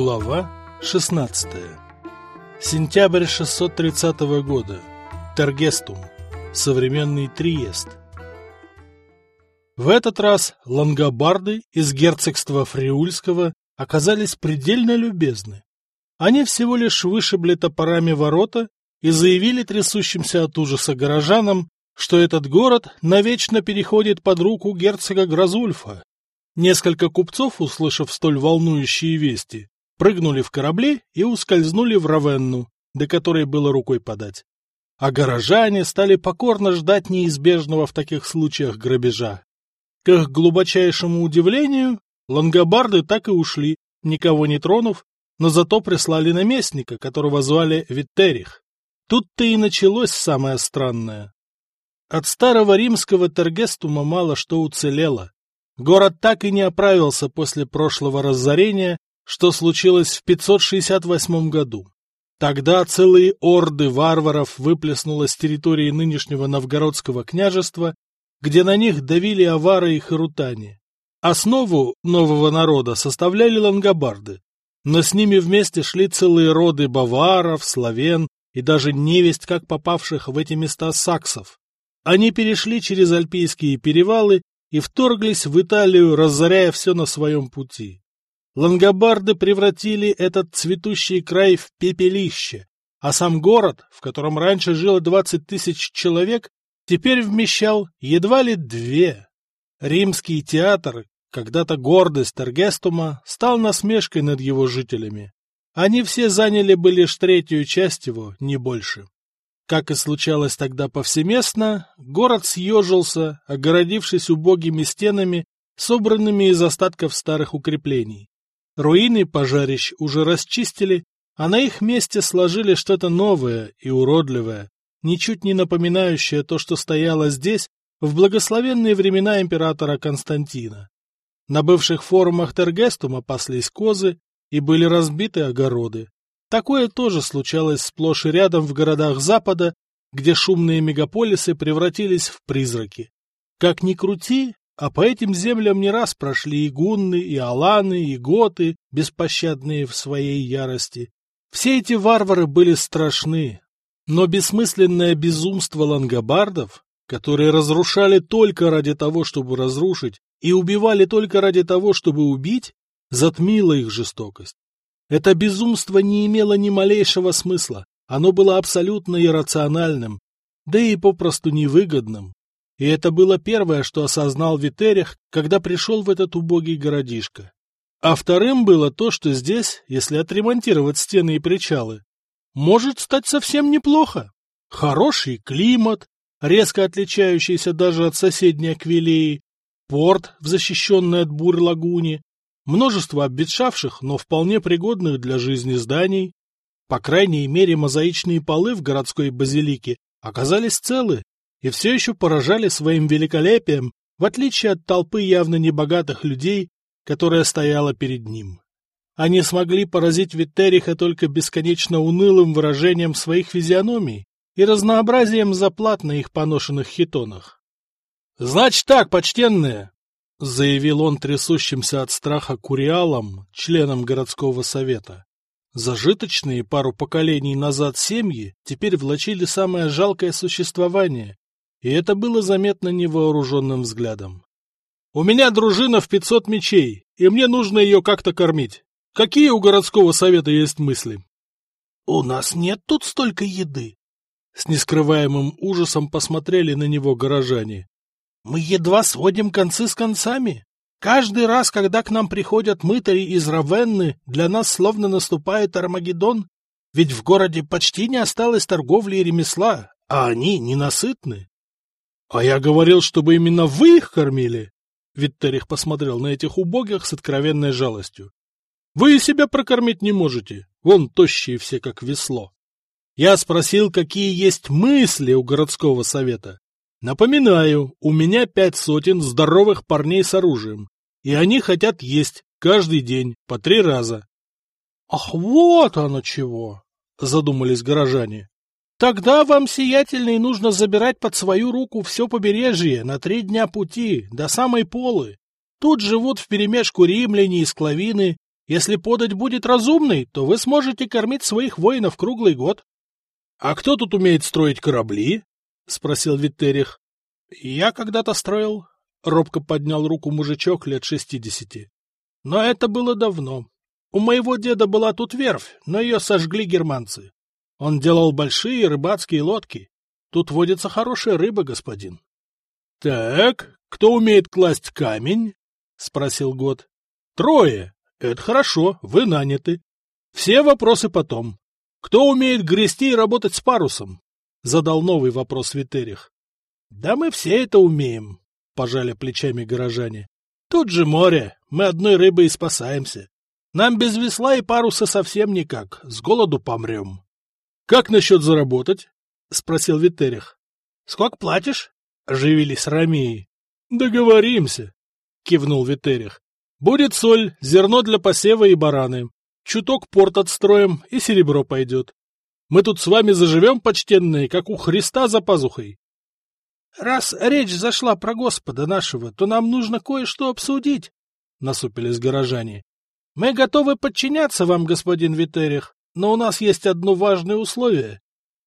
Глава 16. Сентябрь 630 года. Тергестум. Современный Триест. В этот раз лангобарды из герцогства Фриульского оказались предельно любезны. Они всего лишь вышибли топорами ворота и заявили трясущимся от ужаса горожанам, что этот город навечно переходит под руку герцога Гразульфа. Несколько купцов, услышав столь волнующие вести, прыгнули в корабли и ускользнули в Равенну, до которой было рукой подать. А горожане стали покорно ждать неизбежного в таких случаях грабежа. К их глубочайшему удивлению, лангобарды так и ушли, никого не тронув, но зато прислали наместника, которого звали Виттерих. Тут-то и началось самое странное. От старого римского Тергестума мало что уцелело. Город так и не оправился после прошлого разорения, что случилось в 568 году. Тогда целые орды варваров выплеснуло с территории нынешнего новгородского княжества, где на них давили авары и харутане. Основу нового народа составляли лангобарды, но с ними вместе шли целые роды баваров, славян и даже невесть как попавших в эти места саксов. Они перешли через Альпийские перевалы и вторглись в Италию, разоряя все на своем пути. Лангобарды превратили этот цветущий край в пепелище, а сам город, в котором раньше жило двадцать тысяч человек, теперь вмещал едва ли две. Римский театр, когда-то гордость Тергестума, стал насмешкой над его жителями. Они все заняли бы лишь третью часть его, не больше. Как и случалось тогда повсеместно, город съежился, огородившись убогими стенами, собранными из остатков старых укреплений. Руины пожарищ уже расчистили, а на их месте сложили что-то новое и уродливое, ничуть не напоминающее то, что стояло здесь в благословенные времена императора Константина. На бывших форумах Тергестума паслись козы и были разбиты огороды. Такое тоже случалось сплошь и рядом в городах Запада, где шумные мегаполисы превратились в призраки. Как ни крути, а по этим землям не раз прошли и гунны, и аланы, и готы, беспощадные в своей ярости. Все эти варвары были страшны, но бессмысленное безумство лангобардов, которые разрушали только ради того, чтобы разрушить, и убивали только ради того, чтобы убить, затмило их жестокость. Это безумство не имело ни малейшего смысла, оно было абсолютно иррациональным, да и попросту невыгодным. И это было первое, что осознал Витерих, когда пришел в этот убогий городишко. А вторым было то, что здесь, если отремонтировать стены и причалы, может стать совсем неплохо. Хороший климат, резко отличающийся даже от соседней Аквилеи, порт в защищенной от бурь лагуне, множество обветшавших, но вполне пригодных для жизни зданий. По крайней мере, мозаичные полы в городской базилике оказались целы и все еще поражали своим великолепием, в отличие от толпы явно небогатых людей, которая стояла перед ним. Они смогли поразить Виттериха только бесконечно унылым выражением своих физиономий и разнообразием заплат на их поношенных хитонах. — Значит так, почтенные, — заявил он трясущимся от страха куриалом, членом городского совета. Зажиточные пару поколений назад семьи теперь влачили самое жалкое существование, и это было заметно невооруженным взглядом. «У меня дружина в пятьсот мечей, и мне нужно ее как-то кормить. Какие у городского совета есть мысли?» «У нас нет тут столько еды!» С нескрываемым ужасом посмотрели на него горожане. Мы едва сводим концы с концами. Каждый раз, когда к нам приходят мытари из Равенны, для нас словно наступает Армагеддон, ведь в городе почти не осталось торговли и ремесла, а они ненасытны. — А я говорил, чтобы именно вы их кормили. Виттерих посмотрел на этих убогих с откровенной жалостью. — Вы и себя прокормить не можете, вон тощие все, как весло. Я спросил, какие есть мысли у городского совета. Напоминаю, у меня пять сотен здоровых парней с оружием, и они хотят есть каждый день по три раза. — Ах, вот оно чего! — задумались горожане. — Тогда вам, сиятельный, нужно забирать под свою руку все побережье на три дня пути, до самой Полы. Тут живут вперемешку римляне и склавины, Если подать будет разумный, то вы сможете кормить своих воинов круглый год. — А кто тут умеет строить корабли? — спросил Виттерих. — Я когда-то строил, — робко поднял руку мужичок лет шестидесяти. — Но это было давно. У моего деда была тут верфь, но ее сожгли германцы. Он делал большие рыбацкие лодки. Тут водится хорошая рыба, господин. — Так, кто умеет класть камень? — спросил Год. — Трое. Это хорошо, вы наняты. Все вопросы потом. Кто умеет грести и работать с парусом? Задал новый вопрос Витерих. Да мы все это умеем, пожали плечами горожане. Тут же море, мы одной рыбой и спасаемся. Нам без весла и паруса совсем никак, с голоду помрем. — Как насчет заработать? — спросил Витерих. — Сколько платишь? — оживились Ромеи. — Договоримся, — кивнул Витерих. — Будет соль, зерно для посева и бараны. Чуток порт отстроим, и серебро пойдет. Мы тут с вами заживем, почтенные, как у Христа за пазухой. — Раз речь зашла про Господа нашего, то нам нужно кое-что обсудить, — насупились горожане. — Мы готовы подчиняться вам, господин Витерих, но у нас есть одно важное условие.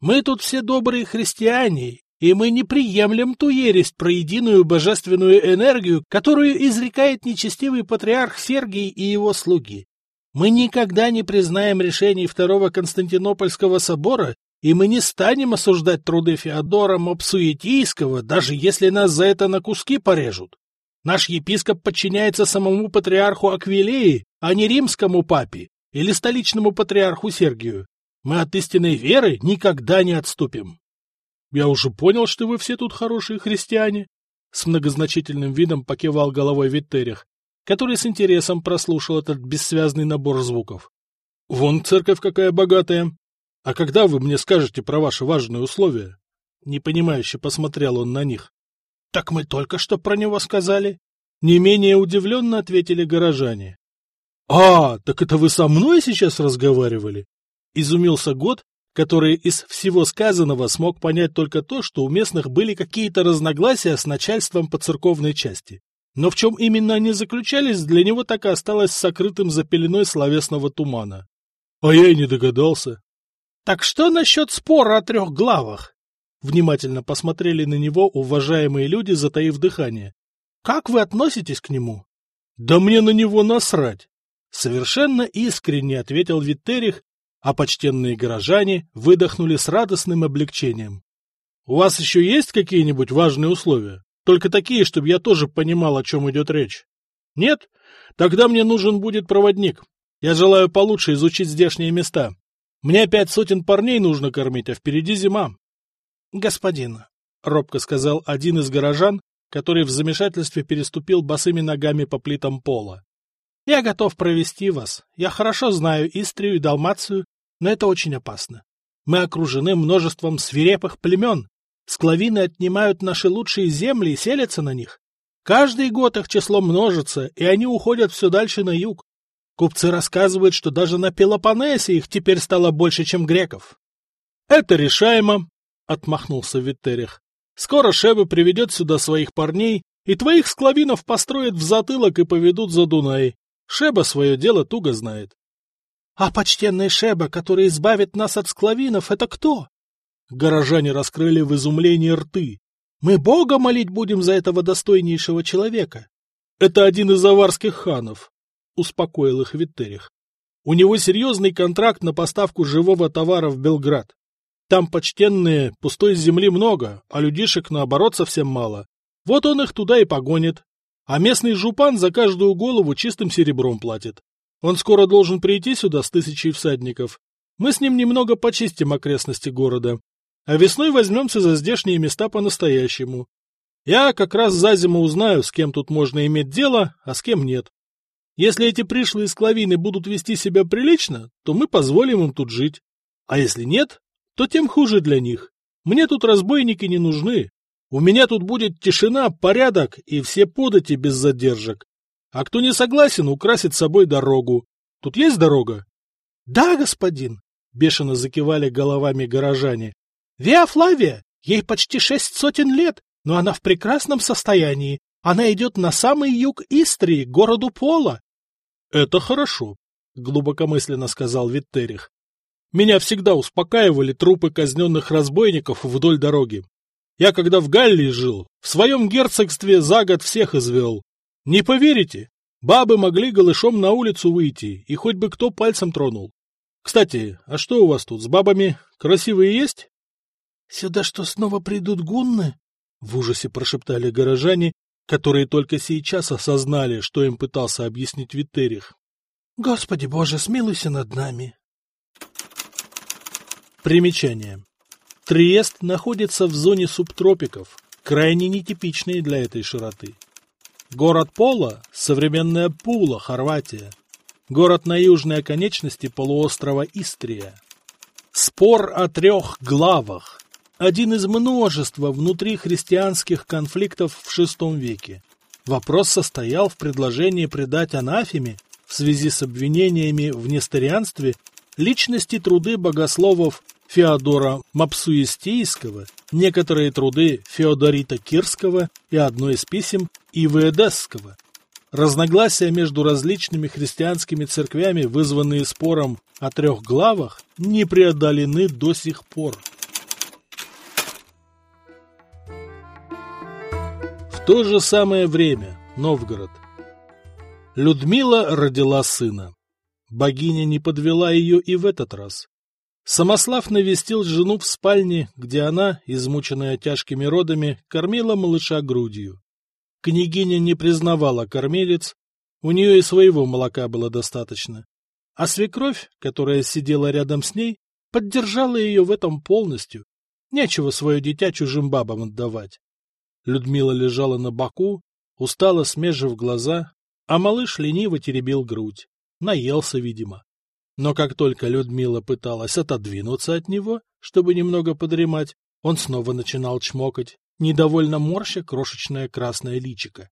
Мы тут все добрые христиане, и мы не приемлем ту ересь про единую божественную энергию, которую изрекает нечестивый патриарх Сергий и его слуги. Мы никогда не признаем решений Второго Константинопольского собора, и мы не станем осуждать труды Феодора Мопсуетийского, даже если нас за это на куски порежут. Наш епископ подчиняется самому патриарху Аквилеи, а не римскому папе или столичному патриарху Сергию. Мы от истинной веры никогда не отступим. — Я уже понял, что вы все тут хорошие христиане. С многозначительным видом покивал головой Виттерих который с интересом прослушал этот бессвязный набор звуков. «Вон церковь какая богатая! А когда вы мне скажете про ваши важные условия?» Непонимающе посмотрел он на них. «Так мы только что про него сказали!» Не менее удивленно ответили горожане. «А, так это вы со мной сейчас разговаривали?» Изумился Год, который из всего сказанного смог понять только то, что у местных были какие-то разногласия с начальством по церковной части. Но в чем именно они заключались, для него так и осталось сокрытым за пеленой словесного тумана. А я и не догадался. — Так что насчет спора о трех главах? Внимательно посмотрели на него уважаемые люди, затаив дыхание. — Как вы относитесь к нему? — Да мне на него насрать! Совершенно искренне ответил Виттерих, а почтенные горожане выдохнули с радостным облегчением. — У вас еще есть какие-нибудь важные условия? Только такие, чтобы я тоже понимал, о чем идет речь. Нет? Тогда мне нужен будет проводник. Я желаю получше изучить здешние места. Мне пять сотен парней нужно кормить, а впереди зима. — Господин, — робко сказал один из горожан, который в замешательстве переступил босыми ногами по плитам пола. — Я готов провести вас. Я хорошо знаю Истрию и Далмацию, но это очень опасно. Мы окружены множеством свирепых племен, Склавины отнимают наши лучшие земли и селятся на них. Каждый год их число множится, и они уходят все дальше на юг. Купцы рассказывают, что даже на Пелопоннесе их теперь стало больше, чем греков. — Это решаемо, — отмахнулся Виттерих. — Скоро Шеба приведет сюда своих парней, и твоих склавинов построят в затылок и поведут за Дунай. Шеба свое дело туго знает. — А почтенный Шеба, который избавит нас от склавинов, это кто? Горожане раскрыли в изумлении рты. Мы Бога молить будем за этого достойнейшего человека. Это один из аварских ханов, успокоил их Виттерих. У него серьезный контракт на поставку живого товара в Белград. Там почтенные, пустой земли много, а людишек, наоборот, совсем мало. Вот он их туда и погонит. А местный жупан за каждую голову чистым серебром платит. Он скоро должен прийти сюда с тысячей всадников. Мы с ним немного почистим окрестности города а весной возьмемся за здешние места по-настоящему. Я как раз за зиму узнаю, с кем тут можно иметь дело, а с кем нет. Если эти пришлые склавины будут вести себя прилично, то мы позволим им тут жить. А если нет, то тем хуже для них. Мне тут разбойники не нужны. У меня тут будет тишина, порядок и все подати без задержек. А кто не согласен, украсит собой дорогу. Тут есть дорога? — Да, господин, — бешено закивали головами горожане. Виа ей почти шесть сотен лет, но она в прекрасном состоянии. Она идет на самый юг Истрии, городу Пола. — Это хорошо, глубокомысленно сказал Виттерих. Меня всегда успокаивали трупы казненных разбойников вдоль дороги. Я когда в Галлии жил, в своем герцогстве за год всех извел. Не поверите, бабы могли голышом на улицу выйти, и хоть бы кто пальцем тронул. Кстати, а что у вас тут с бабами? Красивые есть? — Сюда что, снова придут гунны? — в ужасе прошептали горожане, которые только сейчас осознали, что им пытался объяснить Витерих. — Господи боже, смилуйся над нами! Примечание. Триест находится в зоне субтропиков, крайне нетипичной для этой широты. Город Пола – современная Пула, Хорватия. Город на южной оконечности полуострова Истрия. Спор о трех главах. Один из множества внутрихристианских конфликтов в VI веке. Вопрос состоял в предложении придать анафеме в связи с обвинениями в несторианстве личности труды богословов Феодора Мапсуестейского, некоторые труды Феодорита Кирского и одно из писем Ивы Эдесского. Разногласия между различными христианскими церквями, вызванные спором о трех главах, не преодолены до сих пор. В то же самое время Новгород. Людмила родила сына. Богиня не подвела ее и в этот раз. Самослав навестил жену в спальне, где она, измученная тяжкими родами, кормила малыша грудью. Княгиня не признавала кормилец, у нее и своего молока было достаточно. А свекровь, которая сидела рядом с ней, поддержала ее в этом полностью. Нечего свое дитя чужим бабам отдавать. Людмила лежала на боку, устало смежив глаза, а малыш лениво теребил грудь. Наелся, видимо. Но как только Людмила пыталась отодвинуться от него, чтобы немного подремать, он снова начинал чмокать, недовольно морща крошечное красное личико.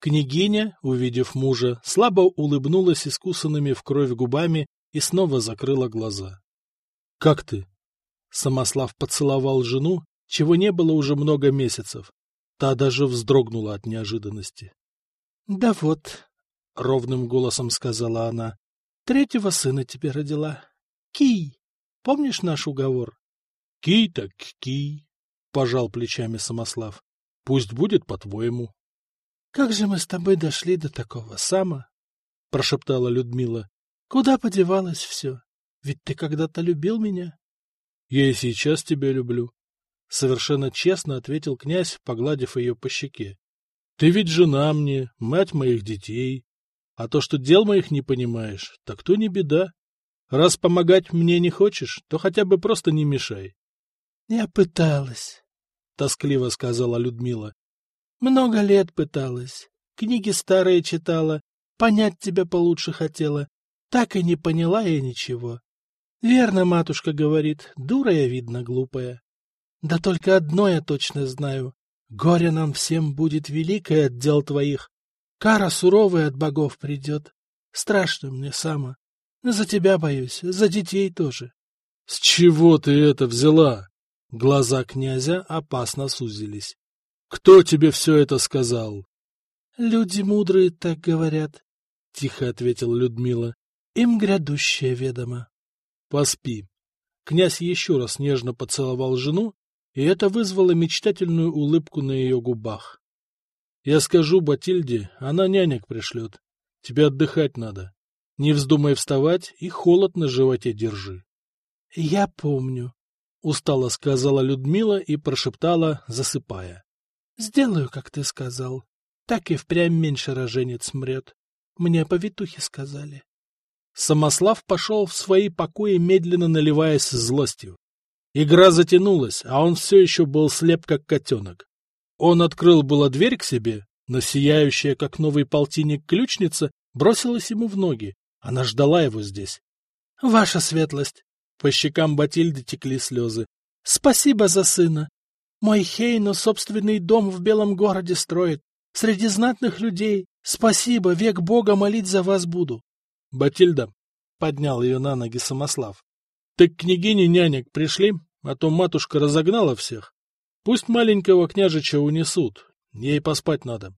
Княгиня, увидев мужа, слабо улыбнулась искусанными в кровь губами и снова закрыла глаза. — Как ты? Самослав поцеловал жену, чего не было уже много месяцев. Та даже вздрогнула от неожиданности. — Да вот, — ровным голосом сказала она, Третьего сына тебе родила. Кий. Помнишь наш уговор? — Кий так кий, — пожал плечами Самослав. — Пусть будет по-твоему. — Как же мы с тобой дошли до такого сама? — прошептала Людмила. — Куда подевалось все? Ведь ты когда-то любил меня. — Я и сейчас тебя люблю, — совершенно честно ответил князь, погладив ее по щеке. — Ты ведь жена мне, мать моих детей, а то, что дел моих не понимаешь, так то не беда. Раз помогать мне не хочешь, то хотя бы просто не мешай. — Я пыталась, — тоскливо сказала Людмила. — Много лет пыталась. Книги старые читала, понять тебя получше хотела. Так и не поняла я ничего. Верно, матушка говорит, дура я, видно, глупая. Да только одно я точно знаю. Горе нам всем будет великое от дел твоих, Кара суровая от богов придет. Страшно мне, Сама. За тебя боюсь, за детей тоже. — С чего ты это взяла? Глаза князя опасно сузились. — Кто тебе все это сказал? — Люди мудрые так говорят, — тихо ответила Людмила. — Им грядущее ведомо. — Поспи. Князь еще раз нежно поцеловал жену, и это вызвало мечтательную улыбку на ее губах. Я скажу Батильде, она нянек пришлет. Тебе отдыхать надо. Не вздумай вставать и холод на животе держи. — Я помню, — устало сказала Людмила и прошептала, засыпая. — Сделаю, как ты сказал. Так и впрямь меньше роженец мрет. Мне повитухи сказали. Самослав пошел в свои покои, медленно наливаясь злостью. Игра затянулась, а он все еще был слеп, как котенок. Он открыл было дверь к себе, но сияющая, как новый полтинник, ключница бросилась ему в ноги. Она ждала его здесь. — Ваша светлость! По щекам Батильды текли слезы. — Спасибо за сына! Мой Хейно собственный дом в Белом городе строит. Среди знатных людей. Спасибо, век Бога молить за вас буду. — Батильда, — поднял ее на ноги Самослав, — ты к княгине нянек пришли, а то матушка разогнала всех. Пусть маленького княжича унесут, ей поспать надо.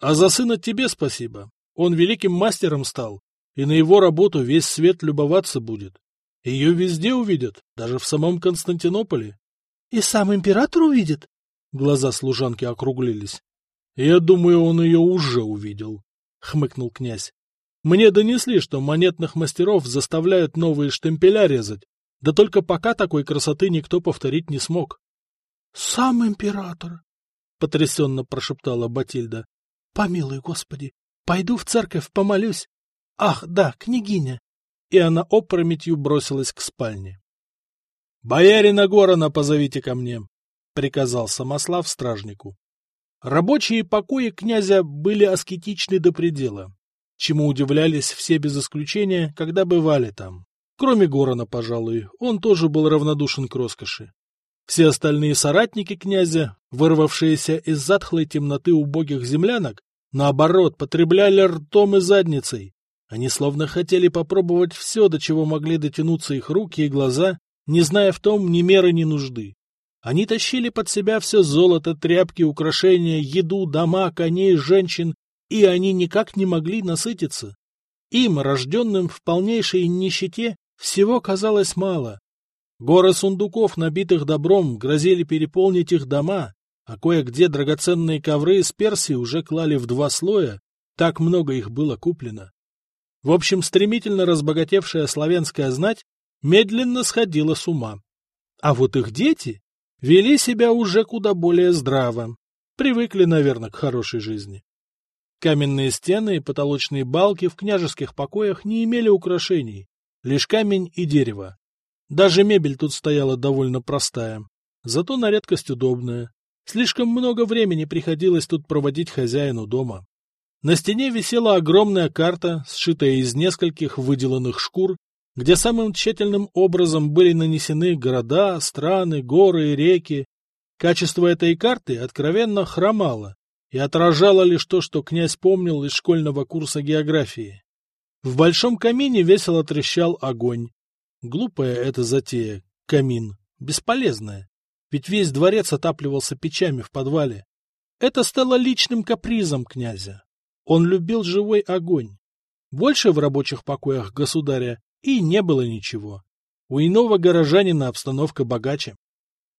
А за сына тебе спасибо. Он великим мастером стал, и на его работу весь свет любоваться будет. Ее везде увидят, даже в самом Константинополе. — И сам император увидит? Глаза служанки округлились. — Я думаю, он ее уже увидел, — хмыкнул князь. Мне донесли, что монетных мастеров заставляют новые штемпеля резать, да только пока такой красоты никто повторить не смог. — Сам император, — потрясенно прошептала Батильда. — Помилуй, Господи, пойду в церковь помолюсь. Ах, да, княгиня. И она опрометью бросилась к спальне. — Боярина Горона позовите ко мне, — приказал Самослав стражнику. Рабочие покои князя были аскетичны до предела, чему удивлялись все без исключения, когда бывали там. Кроме Горона, пожалуй, он тоже был равнодушен к роскоши. Все остальные соратники князя, вырвавшиеся из затхлой темноты убогих землянок, наоборот, потребляли ртом и задницей. Они словно хотели попробовать все, до чего могли дотянуться их руки и глаза, не зная в том ни меры, ни нужды. Они тащили под себя все золото, тряпки, украшения, еду, дома, коней, женщин, и они никак не могли насытиться. Им, рожденным в полнейшей нищете, всего казалось мало. Горы сундуков, набитых добром, грозили переполнить их дома, а кое-где драгоценные ковры из Персии уже клали в два слоя, так много их было куплено. В общем, стремительно разбогатевшая славянская знать медленно сходила с ума. А вот их дети вели себя уже куда более здраво, привыкли, наверное, к хорошей жизни. Каменные стены и потолочные балки в княжеских покоях не имели украшений, лишь камень и дерево. Даже мебель тут стояла довольно простая, зато на редкость удобная. Слишком много времени приходилось тут проводить хозяину дома. На стене висела огромная карта, сшитая из нескольких выделанных шкур, где самым тщательным образом были нанесены города, страны, горы и реки. Качество этой карты откровенно хромало и отражало лишь то, что князь помнил из школьного курса географии. В большом камине весело трещал огонь. Глупая эта затея, камин, бесполезная, ведь весь дворец отапливался печами в подвале. Это стало личным капризом князя. Он любил живой огонь. Больше в рабочих покоях государя и не было ничего. У иного горожанина обстановка богаче.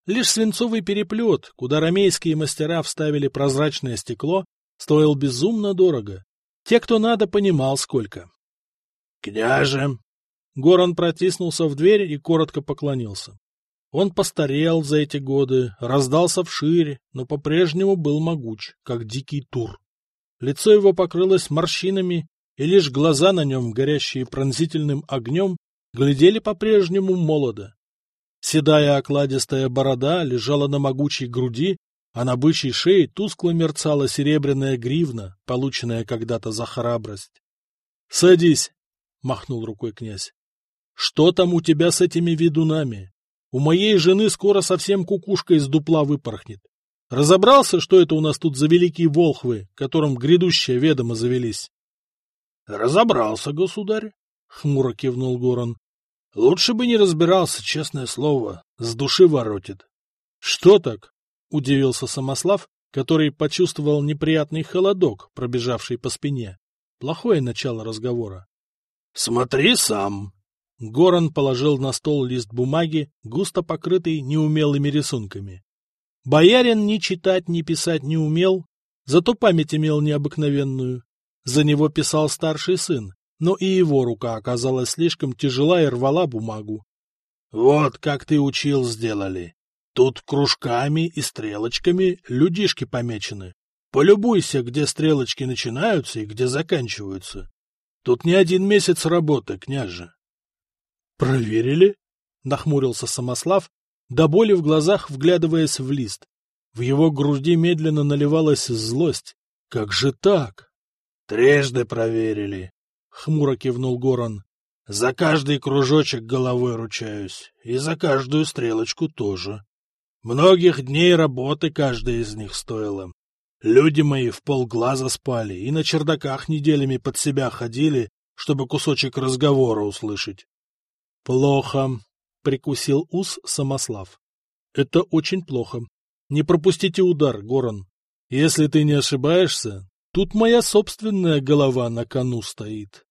Лишь свинцовый переплет, куда ромейские мастера вставили прозрачное стекло, стоил безумно дорого. Те, кто надо, понимал сколько. «Княже!» Горан протиснулся в дверь и коротко поклонился. Он постарел за эти годы, раздался вшире, но по-прежнему был могуч, как дикий тур. Лицо его покрылось морщинами, и лишь глаза на нем, горящие пронзительным огнем, глядели по-прежнему молодо. Седая окладистая борода лежала на могучей груди, а на бычьей шее тускло мерцала серебряная гривна, полученная когда-то за храбрость. — Садись, — махнул рукой князь. — Что там у тебя с этими ведунами? У моей жены скоро совсем кукушка из дупла выпорхнет. Разобрался, что это у нас тут за великие волхвы, которым грядущее ведомо завелись? — Разобрался, государь, — хмуро кивнул Горан. — Лучше бы не разбирался, честное слово, с души воротит. — Что так? — удивился Самослав, который почувствовал неприятный холодок, пробежавший по спине. Плохое начало разговора. Смотри сам. Горан положил на стол лист бумаги, густо покрытый неумелыми рисунками. Боярин ни читать, ни писать не умел, зато память имел необыкновенную. За него писал старший сын, но и его рука оказалась слишком тяжела и рвала бумагу. — Вот как ты учил, сделали. Тут кружками и стрелочками людишки помечены. Полюбуйся, где стрелочки начинаются и где заканчиваются. Тут не один месяц работы, княже. — Проверили? — нахмурился Самослав, до боли в глазах вглядываясь в лист. В его груди медленно наливалась злость. Как же так? — Трижды проверили, — хмуро кивнул Горан. — За каждый кружочек головой ручаюсь, и за каждую стрелочку тоже. Многих дней работы каждая из них стоила. Люди мои в полглаза спали и на чердаках неделями под себя ходили, чтобы кусочек разговора услышать. — Плохо, — прикусил ус Самослав. — Это очень плохо. Не пропустите удар, Горан. Если ты не ошибаешься, тут моя собственная голова на кону стоит.